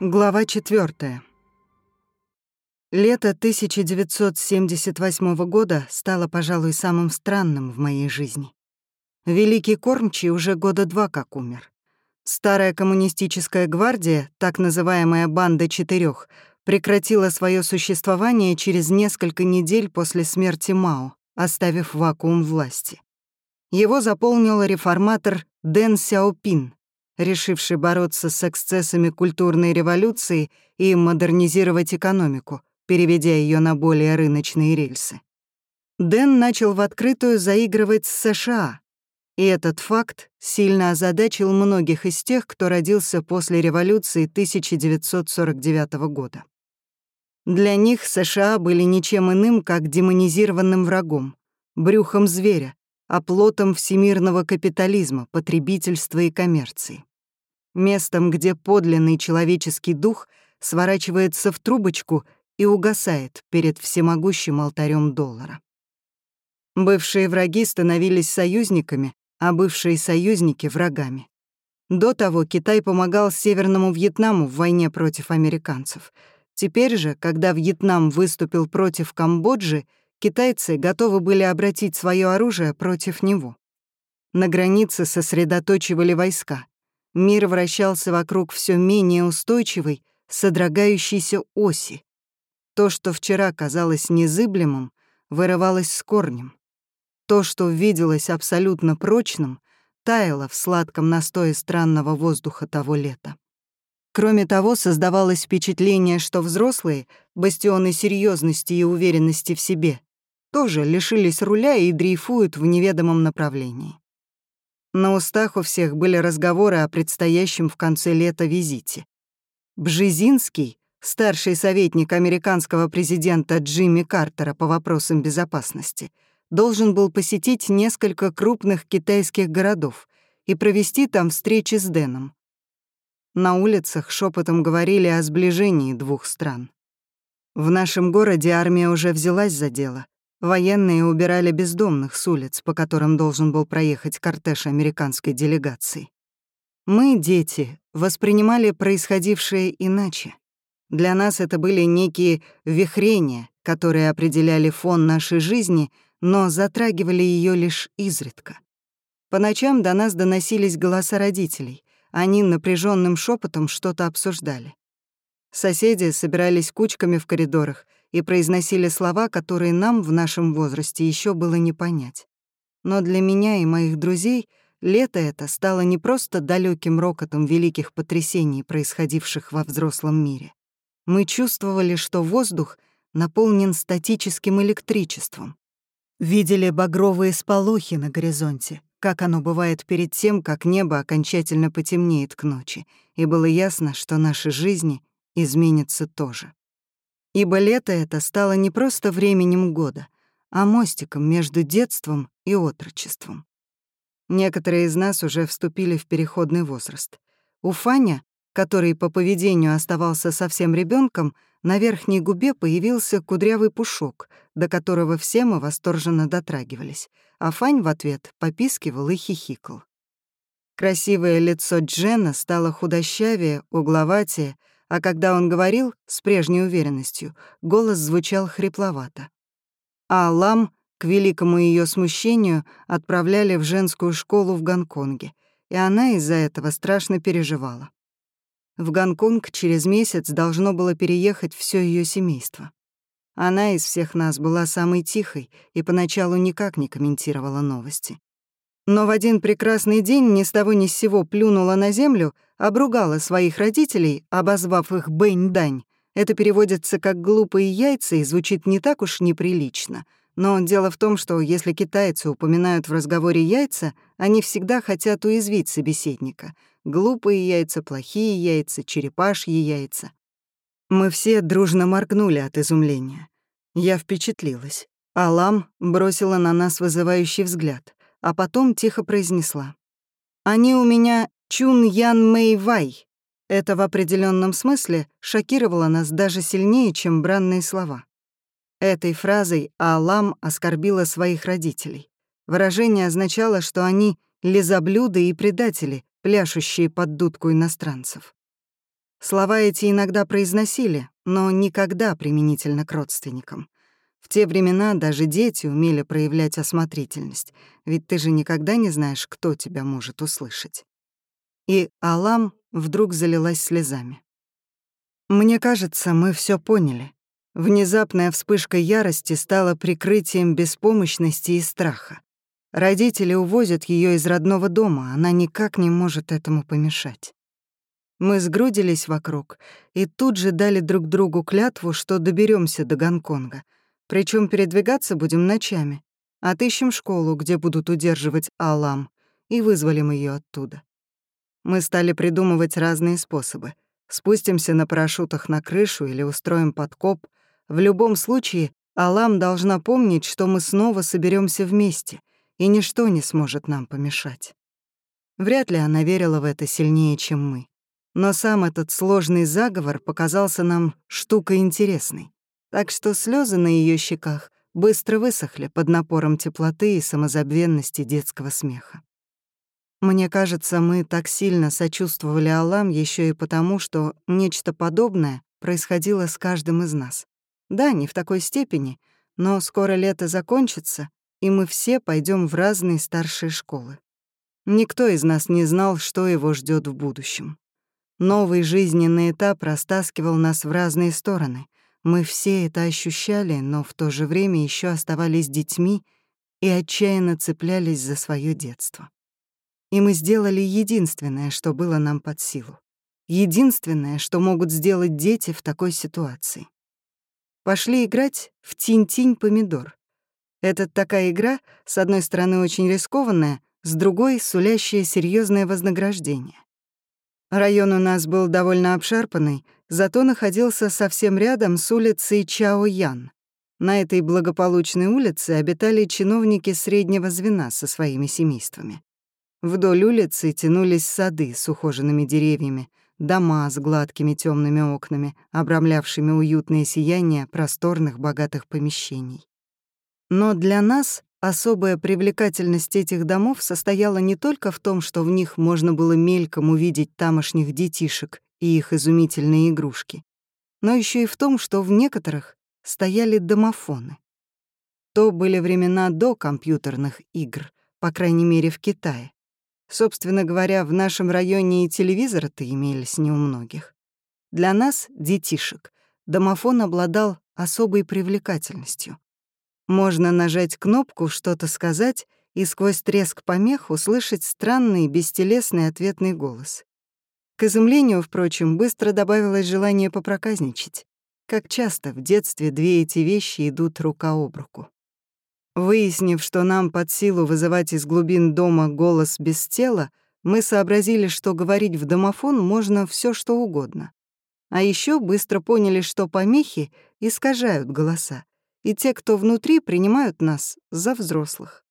Глава 4. Лето 1978 года стало, пожалуй, самым странным в моей жизни. Великий Кормчий уже года два как умер. Старая коммунистическая гвардия, так называемая «банда четырех, прекратила свое существование через несколько недель после смерти Мао, оставив вакуум власти. Его заполнил реформатор Дэн Сяопин — решивший бороться с эксцессами культурной революции и модернизировать экономику, переведя ее на более рыночные рельсы. Дэн начал в открытую заигрывать с США, и этот факт сильно озадачил многих из тех, кто родился после революции 1949 года. Для них США были ничем иным, как демонизированным врагом, брюхом зверя, оплотом всемирного капитализма, потребительства и коммерции местом, где подлинный человеческий дух сворачивается в трубочку и угасает перед всемогущим алтарем доллара. Бывшие враги становились союзниками, а бывшие союзники — врагами. До того Китай помогал Северному Вьетнаму в войне против американцев. Теперь же, когда Вьетнам выступил против Камбоджи, китайцы готовы были обратить свое оружие против него. На границе сосредоточивали войска. Мир вращался вокруг все менее устойчивой, содрогающейся оси. То, что вчера казалось незыблемым, вырывалось с корнем. То, что виделось абсолютно прочным, таяло в сладком настое странного воздуха того лета. Кроме того, создавалось впечатление, что взрослые, бастионы серьезности и уверенности в себе, тоже лишились руля и дрейфуют в неведомом направлении. На устах у всех были разговоры о предстоящем в конце лета визите. Бжезинский, старший советник американского президента Джимми Картера по вопросам безопасности, должен был посетить несколько крупных китайских городов и провести там встречи с Дэном. На улицах шепотом говорили о сближении двух стран. В нашем городе армия уже взялась за дело — Военные убирали бездомных с улиц, по которым должен был проехать кортеж американской делегации. Мы, дети, воспринимали происходившее иначе. Для нас это были некие вихрения, которые определяли фон нашей жизни, но затрагивали ее лишь изредка. По ночам до нас доносились голоса родителей. Они напряженным шепотом что-то обсуждали. Соседи собирались кучками в коридорах — и произносили слова, которые нам в нашем возрасте еще было не понять. Но для меня и моих друзей лето это стало не просто далеким рокотом великих потрясений, происходивших во взрослом мире. Мы чувствовали, что воздух наполнен статическим электричеством. Видели багровые сполохи на горизонте, как оно бывает перед тем, как небо окончательно потемнеет к ночи, и было ясно, что наши жизни изменятся тоже ибо лето это стало не просто временем года, а мостиком между детством и отрочеством. Некоторые из нас уже вступили в переходный возраст. У Фаня, который по поведению оставался совсем ребенком, на верхней губе появился кудрявый пушок, до которого все мы восторженно дотрагивались, а Фань в ответ попискивал и хихикал. Красивое лицо Джена стало худощавее, угловатее, а когда он говорил с прежней уверенностью, голос звучал хрипловато. А Лам, к великому ее смущению, отправляли в женскую школу в Гонконге, и она из-за этого страшно переживала. В Гонконг через месяц должно было переехать все ее семейство. Она из всех нас была самой тихой и поначалу никак не комментировала новости. Но в один прекрасный день ни с того ни с сего плюнула на землю, обругала своих родителей, обозвав их «бэнь-дань». Это переводится как «глупые яйца» и звучит не так уж неприлично. Но дело в том, что если китайцы упоминают в разговоре яйца, они всегда хотят уязвить собеседника. Глупые яйца, плохие яйца, черепашьи яйца. Мы все дружно моргнули от изумления. Я впечатлилась. Алам бросила на нас вызывающий взгляд а потом тихо произнесла. «Они у меня Чун Ян Мэй Вай». Это в определенном смысле шокировало нас даже сильнее, чем бранные слова. Этой фразой Алам оскорбила своих родителей. Выражение означало, что они лизоблюды и предатели, пляшущие под дудку иностранцев. Слова эти иногда произносили, но никогда применительно к родственникам. В те времена даже дети умели проявлять осмотрительность, ведь ты же никогда не знаешь, кто тебя может услышать. И Алам вдруг залилась слезами. Мне кажется, мы все поняли. Внезапная вспышка ярости стала прикрытием беспомощности и страха. Родители увозят ее из родного дома, она никак не может этому помешать. Мы сгрудились вокруг и тут же дали друг другу клятву, что доберемся до Гонконга. Причем передвигаться будем ночами. Отыщем школу, где будут удерживать Алам, и вызволим ее оттуда. Мы стали придумывать разные способы. Спустимся на парашютах на крышу или устроим подкоп. В любом случае, Алам должна помнить, что мы снова соберемся вместе, и ничто не сможет нам помешать. Вряд ли она верила в это сильнее, чем мы. Но сам этот сложный заговор показался нам штукой интересной. Так что слезы на ее щеках быстро высохли под напором теплоты и самозабвенности детского смеха. Мне кажется, мы так сильно сочувствовали Аллам еще и потому, что нечто подобное происходило с каждым из нас. Да, не в такой степени, но скоро лето закончится, и мы все пойдем в разные старшие школы. Никто из нас не знал, что его ждет в будущем. Новый жизненный этап растаскивал нас в разные стороны. Мы все это ощущали, но в то же время еще оставались детьми и отчаянно цеплялись за свое детство. И мы сделали единственное, что было нам под силу. Единственное, что могут сделать дети в такой ситуации. Пошли играть в «Тинь-тинь-помидор». Это такая игра, с одной стороны, очень рискованная, с другой — сулящая серьезное вознаграждение. Район у нас был довольно обшарпанный, зато находился совсем рядом с улицей Чао-Ян. На этой благополучной улице обитали чиновники среднего звена со своими семействами. Вдоль улицы тянулись сады с ухоженными деревьями, дома с гладкими темными окнами, обрамлявшими уютное сияние просторных богатых помещений. Но для нас особая привлекательность этих домов состояла не только в том, что в них можно было мельком увидеть тамошних детишек и их изумительные игрушки, но еще и в том, что в некоторых стояли домофоны. То были времена до компьютерных игр, по крайней мере, в Китае. Собственно говоря, в нашем районе и телевизоры-то имелись не у многих. Для нас, детишек, домофон обладал особой привлекательностью. Можно нажать кнопку «Что-то сказать» и сквозь треск помех услышать странный, бестелесный ответный голос. К изумлению, впрочем, быстро добавилось желание попроказничать. Как часто в детстве две эти вещи идут рука об руку. Выяснив, что нам под силу вызывать из глубин дома голос без тела, мы сообразили, что говорить в домофон можно все что угодно. А еще быстро поняли, что помехи искажают голоса, и те, кто внутри, принимают нас за взрослых.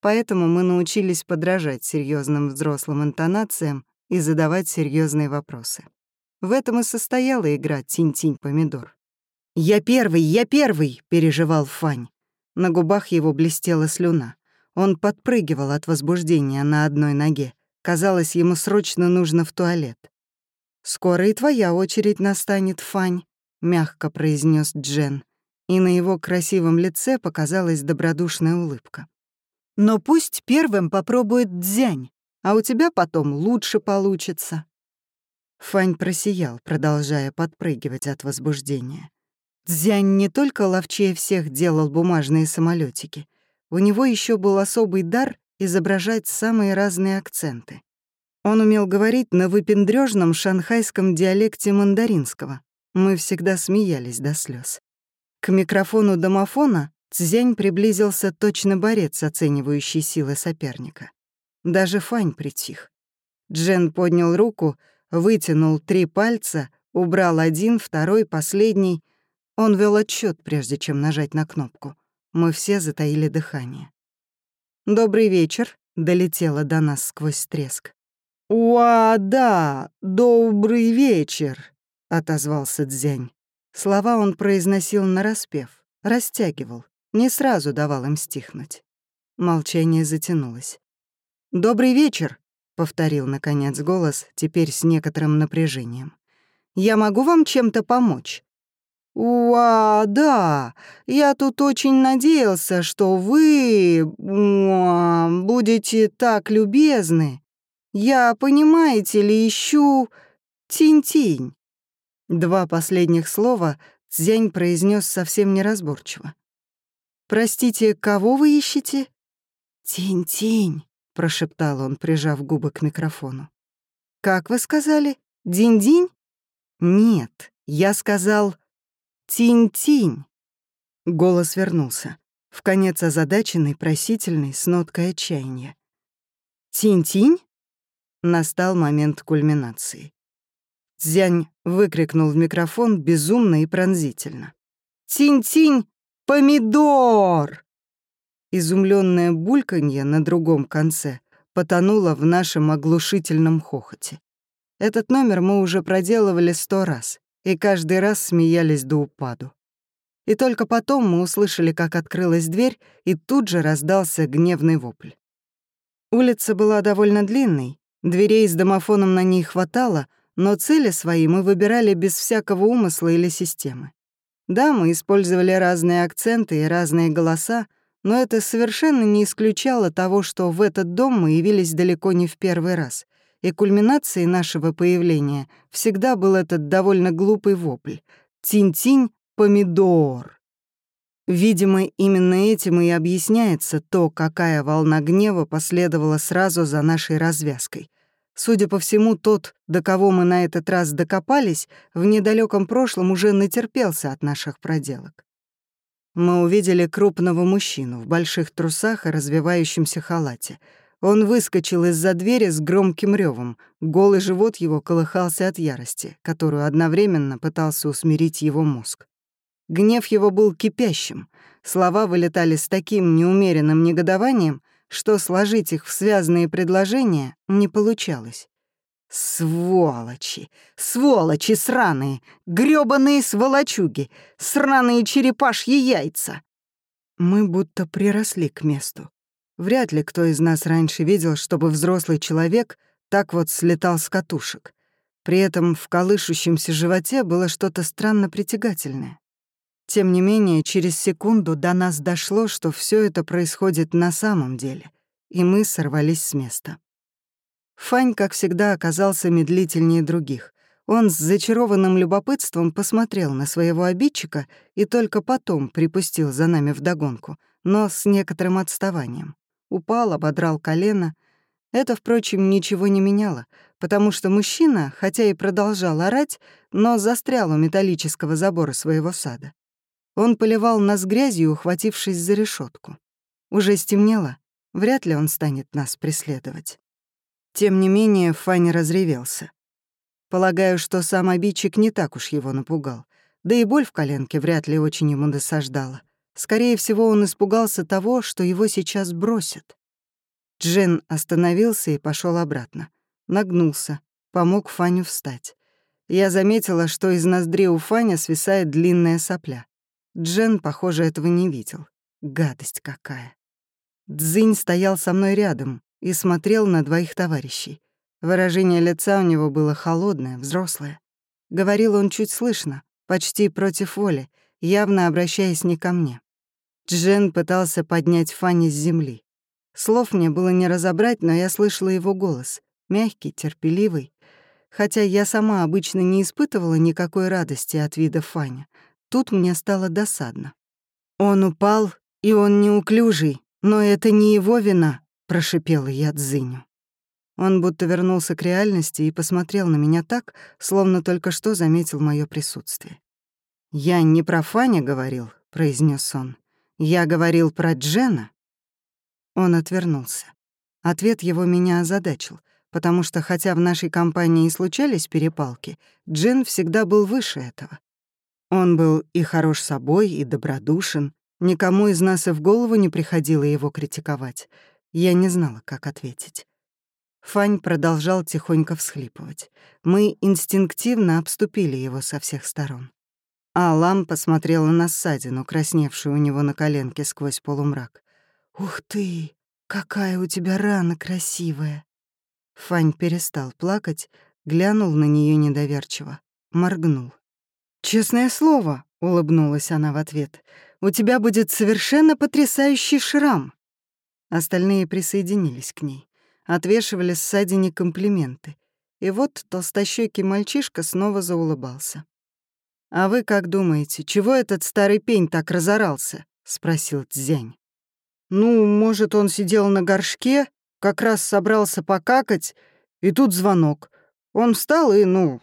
Поэтому мы научились подражать серьезным взрослым интонациям и задавать серьезные вопросы. В этом и состояла игра «Тинь-тинь-помидор». «Я первый, я первый!» — переживал Фань. На губах его блестела слюна. Он подпрыгивал от возбуждения на одной ноге. Казалось, ему срочно нужно в туалет. «Скоро и твоя очередь настанет, Фань», — мягко произнес Джен и на его красивом лице показалась добродушная улыбка. «Но пусть первым попробует дзянь, а у тебя потом лучше получится». Фань просиял, продолжая подпрыгивать от возбуждения. Дзянь не только ловчее всех делал бумажные самолетики, у него еще был особый дар изображать самые разные акценты. Он умел говорить на выпендрёжном шанхайском диалекте мандаринского. Мы всегда смеялись до слез. К микрофону домофона Цзянь приблизился точно борец, оценивающий силы соперника. Даже Фань притих. Джен поднял руку, вытянул три пальца, убрал один, второй, последний. Он вел отчет, прежде чем нажать на кнопку. Мы все затаили дыхание. «Добрый вечер», — долетело до нас сквозь треск. «Уа, да, добрый вечер», — отозвался Дзянь. Слова он произносил нараспев, растягивал, не сразу давал им стихнуть. Молчание затянулось. «Добрый вечер», — повторил, наконец, голос, теперь с некоторым напряжением. «Я могу вам чем-то помочь?» «Уа, да, я тут очень надеялся, что вы уа, будете так любезны. Я, понимаете ли, ищу тинь-тинь». Два последних слова Цзянь произнес совсем неразборчиво. «Простите, кого вы ищете?» «Тинь-тинь», — прошептал он, прижав губы к микрофону. «Как вы сказали? Динь-динь?» «Нет, я сказал «Тинь-тинь!» Голос вернулся, в конец озадаченный, просительный, с ноткой отчаяния. «Тинь-тинь?» Настал момент кульминации. Дзянь выкрикнул в микрофон безумно и пронзительно. «Тинь-тинь! Помидор!» Изумленное бульканье на другом конце потонуло в нашем оглушительном хохоте. Этот номер мы уже проделывали сто раз и каждый раз смеялись до упаду. И только потом мы услышали, как открылась дверь, и тут же раздался гневный вопль. Улица была довольно длинной, дверей с домофоном на ней хватало, но цели свои мы выбирали без всякого умысла или системы. Да, мы использовали разные акценты и разные голоса, но это совершенно не исключало того, что в этот дом мы явились далеко не в первый раз — и кульминацией нашего появления всегда был этот довольно глупый вопль «Тинь-тинь, помидор». Видимо, именно этим и объясняется то, какая волна гнева последовала сразу за нашей развязкой. Судя по всему, тот, до кого мы на этот раз докопались, в недалеком прошлом уже натерпелся от наших проделок. Мы увидели крупного мужчину в больших трусах и развивающемся халате — он выскочил из-за двери с громким ревом. Голый живот его колыхался от ярости, которую одновременно пытался усмирить его мозг. Гнев его был кипящим. Слова вылетали с таким неумеренным негодованием, что сложить их в связанные предложения не получалось. Сволочи! Сволочи сраные! грёбаные сволочуги! Сраные черепашьи яйца! Мы будто приросли к месту. Вряд ли кто из нас раньше видел, чтобы взрослый человек так вот слетал с катушек. При этом в колышущемся животе было что-то странно притягательное. Тем не менее, через секунду до нас дошло, что все это происходит на самом деле, и мы сорвались с места. Фань, как всегда, оказался медлительнее других. Он с зачарованным любопытством посмотрел на своего обидчика и только потом припустил за нами вдогонку, но с некоторым отставанием упал, ободрал колено. Это, впрочем, ничего не меняло, потому что мужчина, хотя и продолжал орать, но застрял у металлического забора своего сада. Он поливал нас грязью, ухватившись за решетку. Уже стемнело, вряд ли он станет нас преследовать. Тем не менее, Фанни разревелся. Полагаю, что сам обидчик не так уж его напугал, да и боль в коленке вряд ли очень ему досаждала. Скорее всего, он испугался того, что его сейчас бросят. Джен остановился и пошел обратно. Нагнулся, помог Фаню встать. Я заметила, что из ноздри у Фаня свисает длинная сопля. Джен, похоже, этого не видел. Гадость какая. Дзынь стоял со мной рядом и смотрел на двоих товарищей. Выражение лица у него было холодное, взрослое. Говорил он чуть слышно, почти против воли, явно обращаясь не ко мне. Джен пытался поднять Фанни с земли. Слов мне было не разобрать, но я слышала его голос. Мягкий, терпеливый. Хотя я сама обычно не испытывала никакой радости от вида Фаня. Тут мне стало досадно. «Он упал, и он неуклюжий, но это не его вина», — прошипела я Дзыню. Он будто вернулся к реальности и посмотрел на меня так, словно только что заметил мое присутствие. «Я не про Фаня говорил», — произнес он. «Я говорил про Джена?» Он отвернулся. Ответ его меня озадачил, потому что, хотя в нашей компании и случались перепалки, Джен всегда был выше этого. Он был и хорош собой, и добродушен. Никому из нас и в голову не приходило его критиковать. Я не знала, как ответить. Фань продолжал тихонько всхлипывать. Мы инстинктивно обступили его со всех сторон. Алам посмотрела на ссадину, красневшую у него на коленке сквозь полумрак. «Ух ты, какая у тебя рана красивая!» Фань перестал плакать, глянул на нее недоверчиво, моргнул. «Честное слово», — улыбнулась она в ответ, — «у тебя будет совершенно потрясающий шрам». Остальные присоединились к ней, отвешивали ссадине комплименты. И вот толстощёкий мальчишка снова заулыбался. «А вы как думаете, чего этот старый пень так разорался?» — спросил Цзянь. «Ну, может, он сидел на горшке, как раз собрался покакать, и тут звонок. Он встал и, ну,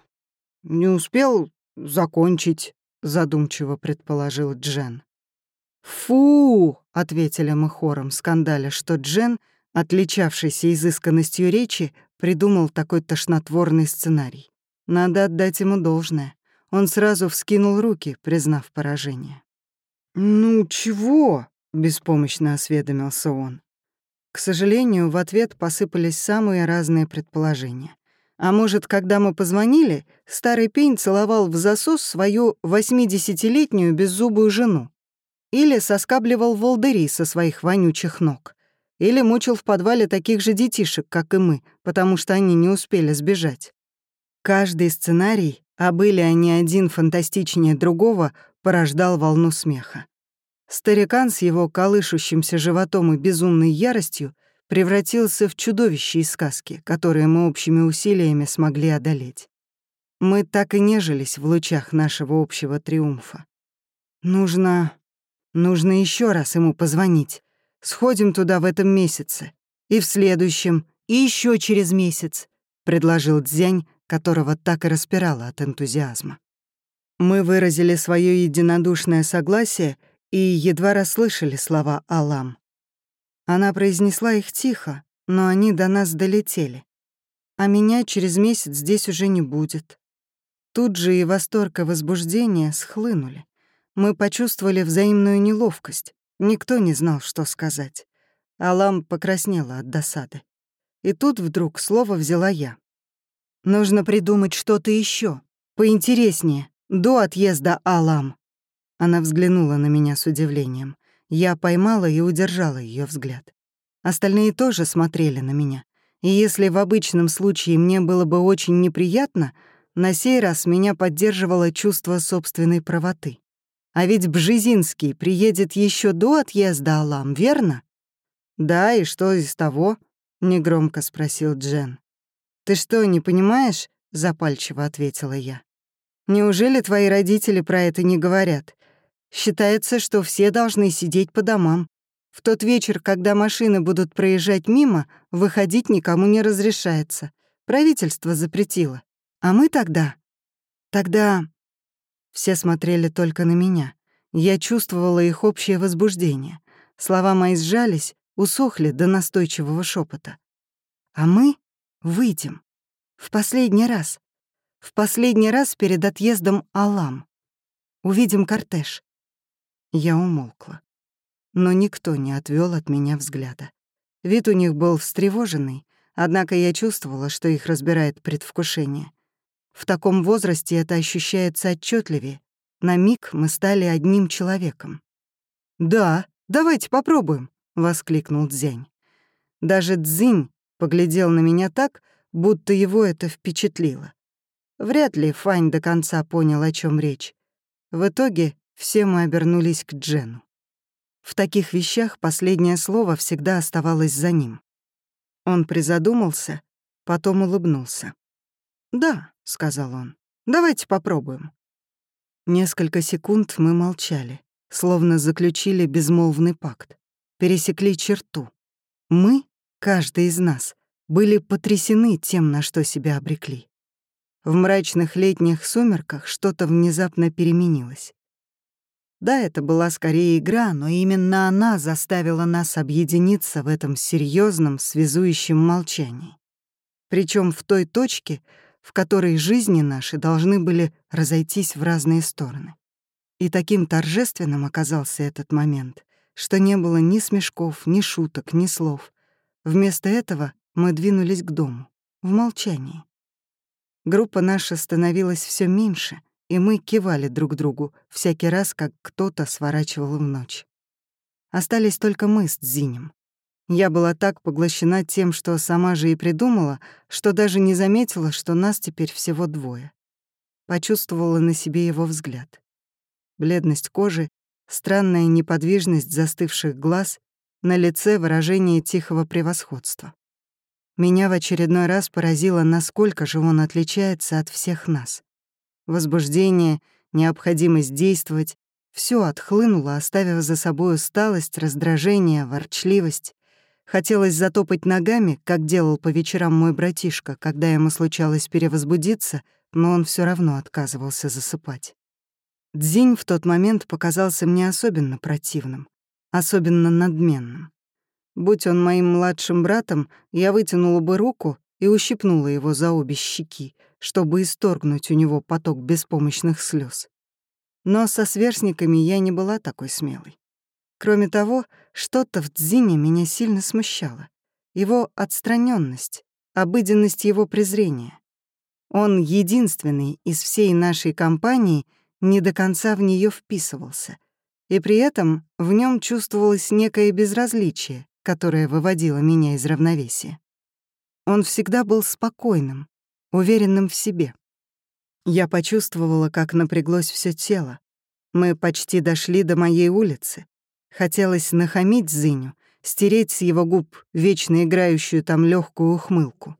не успел закончить», — задумчиво предположил Джен. «Фу!» — ответили мы хором, скандаля, что Джен, отличавшийся изысканностью речи, придумал такой тошнотворный сценарий. Надо отдать ему должное. Он сразу вскинул руки, признав поражение. «Ну, чего?» — беспомощно осведомился он. К сожалению, в ответ посыпались самые разные предположения. А может, когда мы позвонили, старый пень целовал в засос свою восьмидесятилетнюю беззубую жену. Или соскабливал волдыри со своих вонючих ног. Или мучил в подвале таких же детишек, как и мы, потому что они не успели сбежать. Каждый сценарий, а были они один фантастичнее другого, порождал волну смеха. Старикан с его колышущимся животом и безумной яростью превратился в чудовище из сказки, которые мы общими усилиями смогли одолеть. Мы так и нежились в лучах нашего общего триумфа. Нужно... нужно еще раз ему позвонить. Сходим туда в этом месяце. И в следующем, и еще через месяц», — предложил Дзянь, которого так и распирало от энтузиазма. Мы выразили свое единодушное согласие и едва расслышали слова «Алам». Она произнесла их тихо, но они до нас долетели. А меня через месяц здесь уже не будет. Тут же и восторг и возбуждение схлынули. Мы почувствовали взаимную неловкость. Никто не знал, что сказать. Алам покраснела от досады. И тут вдруг слово взяла я. «Нужно придумать что-то еще, поинтереснее, до отъезда Алам». Она взглянула на меня с удивлением. Я поймала и удержала ее взгляд. Остальные тоже смотрели на меня. И если в обычном случае мне было бы очень неприятно, на сей раз меня поддерживало чувство собственной правоты. А ведь Бжезинский приедет еще до отъезда Алам, верно? Да, и что из того? негромко спросил Джен. Ты что, не понимаешь? запальчиво ответила я. Неужели твои родители про это не говорят? Считается, что все должны сидеть по домам. В тот вечер, когда машины будут проезжать мимо, выходить никому не разрешается. Правительство запретило. А мы тогда... Тогда все смотрели только на меня. Я чувствовала их общее возбуждение. Слова мои сжались, усохли до настойчивого шепота. А мы выйдем. В последний раз. В последний раз перед отъездом Алам. Увидим кортеж. Я умолкла. Но никто не отвел от меня взгляда. Вид у них был встревоженный, однако я чувствовала, что их разбирает предвкушение. В таком возрасте это ощущается отчетливее. На миг мы стали одним человеком. «Да, давайте попробуем», — воскликнул Дзянь. Даже Дзинь поглядел на меня так, будто его это впечатлило. Вряд ли Фань до конца понял, о чем речь. В итоге все мы обернулись к Джену. В таких вещах последнее слово всегда оставалось за ним. Он призадумался, потом улыбнулся. «Да», — сказал он, — «давайте попробуем». Несколько секунд мы молчали, словно заключили безмолвный пакт, пересекли черту. Мы, каждый из нас, были потрясены тем, на что себя обрекли. В мрачных летних сумерках что-то внезапно переменилось. Да, это была скорее игра, но именно она заставила нас объединиться в этом серьезном, связующем молчании. Причем в той точке, в которой жизни наши должны были разойтись в разные стороны. И таким торжественным оказался этот момент, что не было ни смешков, ни шуток, ни слов. Вместо этого мы двинулись к дому, в молчании. Группа наша становилась все меньше, и мы кивали друг другу всякий раз, как кто-то сворачивал в ночь. Остались только мы с Дзинем. Я была так поглощена тем, что сама же и придумала, что даже не заметила, что нас теперь всего двое. Почувствовала на себе его взгляд. Бледность кожи, странная неподвижность застывших глаз, на лице выражение тихого превосходства. Меня в очередной раз поразило, насколько же он отличается от всех нас. Возбуждение, необходимость действовать — все отхлынуло, оставив за собой усталость, раздражение, ворчливость. Хотелось затопать ногами, как делал по вечерам мой братишка, когда ему случалось перевозбудиться, но он все равно отказывался засыпать. Дзинь в тот момент показался мне особенно противным, особенно надменным. Будь он моим младшим братом, я вытянула бы руку и ущипнула его за обе щеки, чтобы исторгнуть у него поток беспомощных слез. Но со сверстниками я не была такой смелой. Кроме того, что-то в Дзине меня сильно смущало. Его отстраненность, обыденность его презрения. Он единственный из всей нашей компании не до конца в нее вписывался, и при этом в нем чувствовалось некое безразличие, которое выводило меня из равновесия. Он всегда был спокойным, уверенным в себе. Я почувствовала, как напряглось все тело. Мы почти дошли до моей улицы. Хотелось нахамить Зыню, стереть с его губ вечно играющую там легкую ухмылку.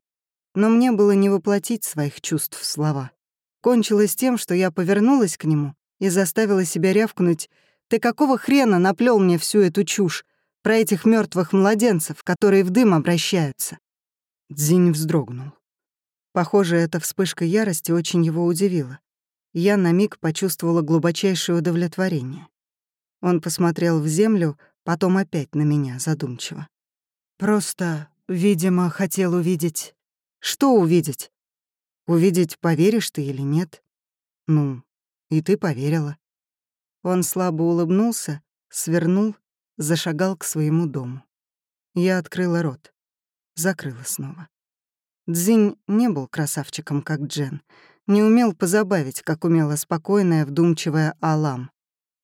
Но мне было не воплотить своих чувств в слова. Кончилось тем, что я повернулась к нему и заставила себя рявкнуть «Ты какого хрена наплел мне всю эту чушь про этих мертвых младенцев, которые в дым обращаются?» Дзинь вздрогнул. Похоже, эта вспышка ярости очень его удивила. Я на миг почувствовала глубочайшее удовлетворение. Он посмотрел в землю, потом опять на меня задумчиво. Просто, видимо, хотел увидеть... Что увидеть? Увидеть, поверишь ты или нет? Ну, и ты поверила. Он слабо улыбнулся, свернул, зашагал к своему дому. Я открыла рот, закрыла снова. Дзинь не был красавчиком, как Джен, не умел позабавить, как умела спокойная, вдумчивая Алам.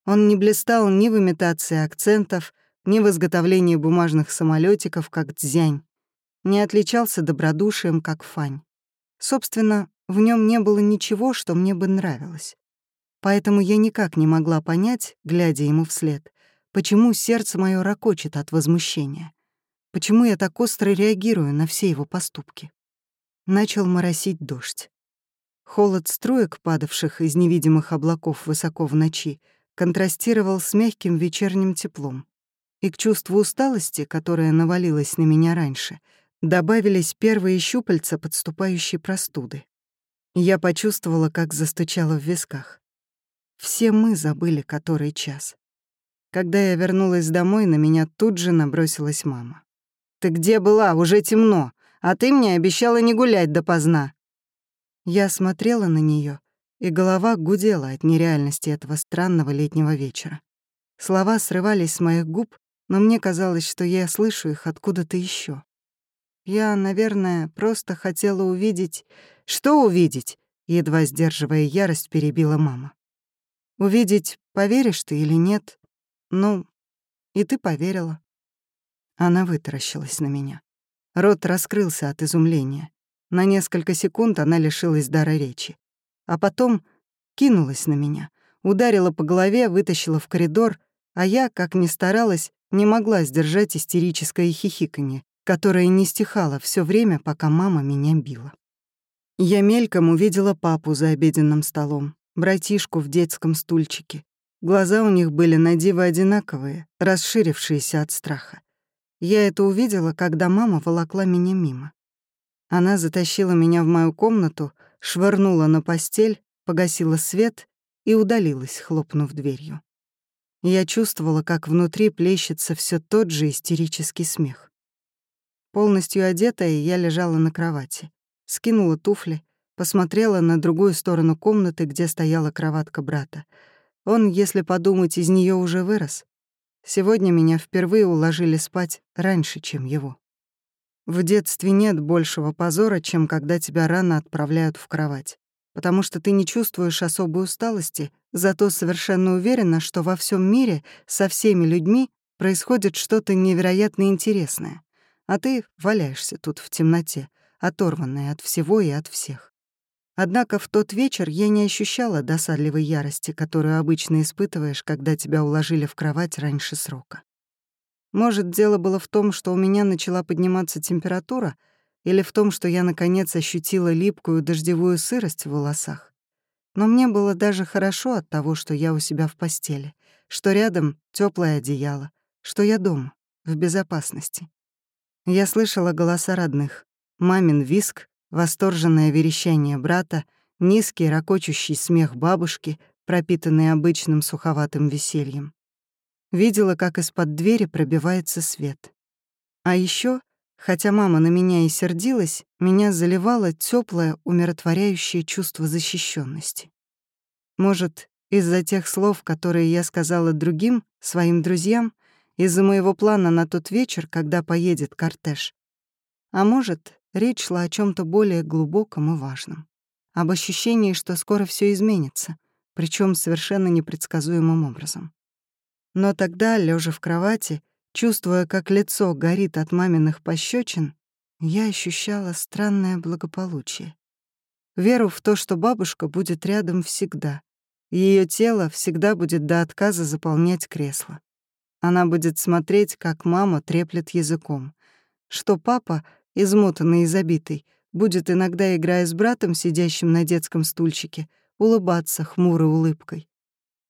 Он не блистал ни в имитации акцентов, ни в изготовлении бумажных самолетиков, как Дзянь, не отличался добродушием, как Фань. Собственно, в нем не было ничего, что мне бы нравилось. Поэтому я никак не могла понять, глядя ему вслед, почему сердце мое ракочет от возмущения, почему я так остро реагирую на все его поступки. Начал моросить дождь. Холод струек, падавших из невидимых облаков высоко в ночи, контрастировал с мягким вечерним теплом. И к чувству усталости, которое навалилось на меня раньше, добавились первые щупальца подступающей простуды. Я почувствовала, как застучало в висках. Все мы забыли, который час. Когда я вернулась домой, на меня тут же набросилась мама. «Ты где была? Уже темно. А ты мне обещала не гулять допоздна». Я смотрела на нее и голова гудела от нереальности этого странного летнего вечера. Слова срывались с моих губ, но мне казалось, что я слышу их откуда-то еще. Я, наверное, просто хотела увидеть... Что увидеть? Едва сдерживая ярость, перебила мама. Увидеть, поверишь ты или нет. Ну, и ты поверила. Она вытаращилась на меня. Рот раскрылся от изумления. На несколько секунд она лишилась дара речи а потом кинулась на меня, ударила по голове, вытащила в коридор, а я, как ни старалась, не могла сдержать истерическое хихиканье, которое не стихало все время, пока мама меня била. Я мельком увидела папу за обеденным столом, братишку в детском стульчике. Глаза у них были на диво одинаковые, расширившиеся от страха. Я это увидела, когда мама волокла меня мимо. Она затащила меня в мою комнату, швырнула на постель, погасила свет и удалилась, хлопнув дверью. Я чувствовала, как внутри плещется все тот же истерический смех. Полностью одетая, я лежала на кровати, скинула туфли, посмотрела на другую сторону комнаты, где стояла кроватка брата. Он, если подумать, из нее уже вырос. Сегодня меня впервые уложили спать раньше, чем его. В детстве нет большего позора, чем когда тебя рано отправляют в кровать. потому что ты не чувствуешь особой усталости, зато совершенно уверена, что во всем мире со всеми людьми происходит что-то невероятно интересное, а ты валяешься тут в темноте, оторванная от всего и от всех. Однако в тот вечер я не ощущала досадливой ярости, которую обычно испытываешь, когда тебя уложили в кровать раньше срока. Может, дело было в том, что у меня начала подниматься температура, или в том, что я, наконец, ощутила липкую дождевую сырость в волосах. Но мне было даже хорошо от того, что я у себя в постели, что рядом теплое одеяло, что я дома, в безопасности. Я слышала голоса родных, мамин виск, восторженное верещание брата, низкий ракочущий смех бабушки, пропитанный обычным суховатым весельем. Видела, как из-под двери пробивается свет. А еще, хотя мама на меня и сердилась, меня заливало теплое, умиротворяющее чувство защищенности. Может, из-за тех слов, которые я сказала другим, своим друзьям, из-за моего плана на тот вечер, когда поедет кортеж. А может, речь шла о чем то более глубоком и важном. Об ощущении, что скоро все изменится, причем совершенно непредсказуемым образом. Но тогда, лежа в кровати, чувствуя, как лицо горит от маминых пощечин, я ощущала странное благополучие. Веру в то, что бабушка будет рядом всегда. Ее тело всегда будет до отказа заполнять кресло. Она будет смотреть, как мама треплет языком. Что папа, измотанный и забитый, будет иногда, играя с братом, сидящим на детском стульчике, улыбаться хмурой улыбкой.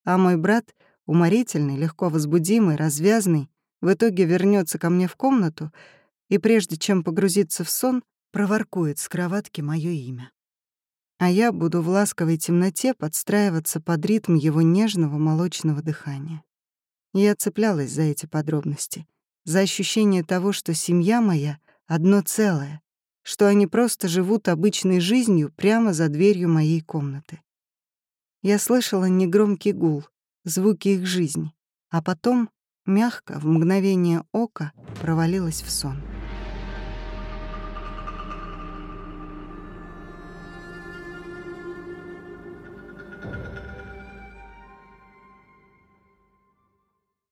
А мой брат — уморительный, легко возбудимый, развязный, в итоге вернется ко мне в комнату и, прежде чем погрузиться в сон, проворкует с кроватки мое имя. А я буду в ласковой темноте подстраиваться под ритм его нежного молочного дыхания. Я цеплялась за эти подробности, за ощущение того, что семья моя — одно целое, что они просто живут обычной жизнью прямо за дверью моей комнаты. Я слышала негромкий гул, звуки их жизни, а потом, мягко, в мгновение ока, провалилась в сон.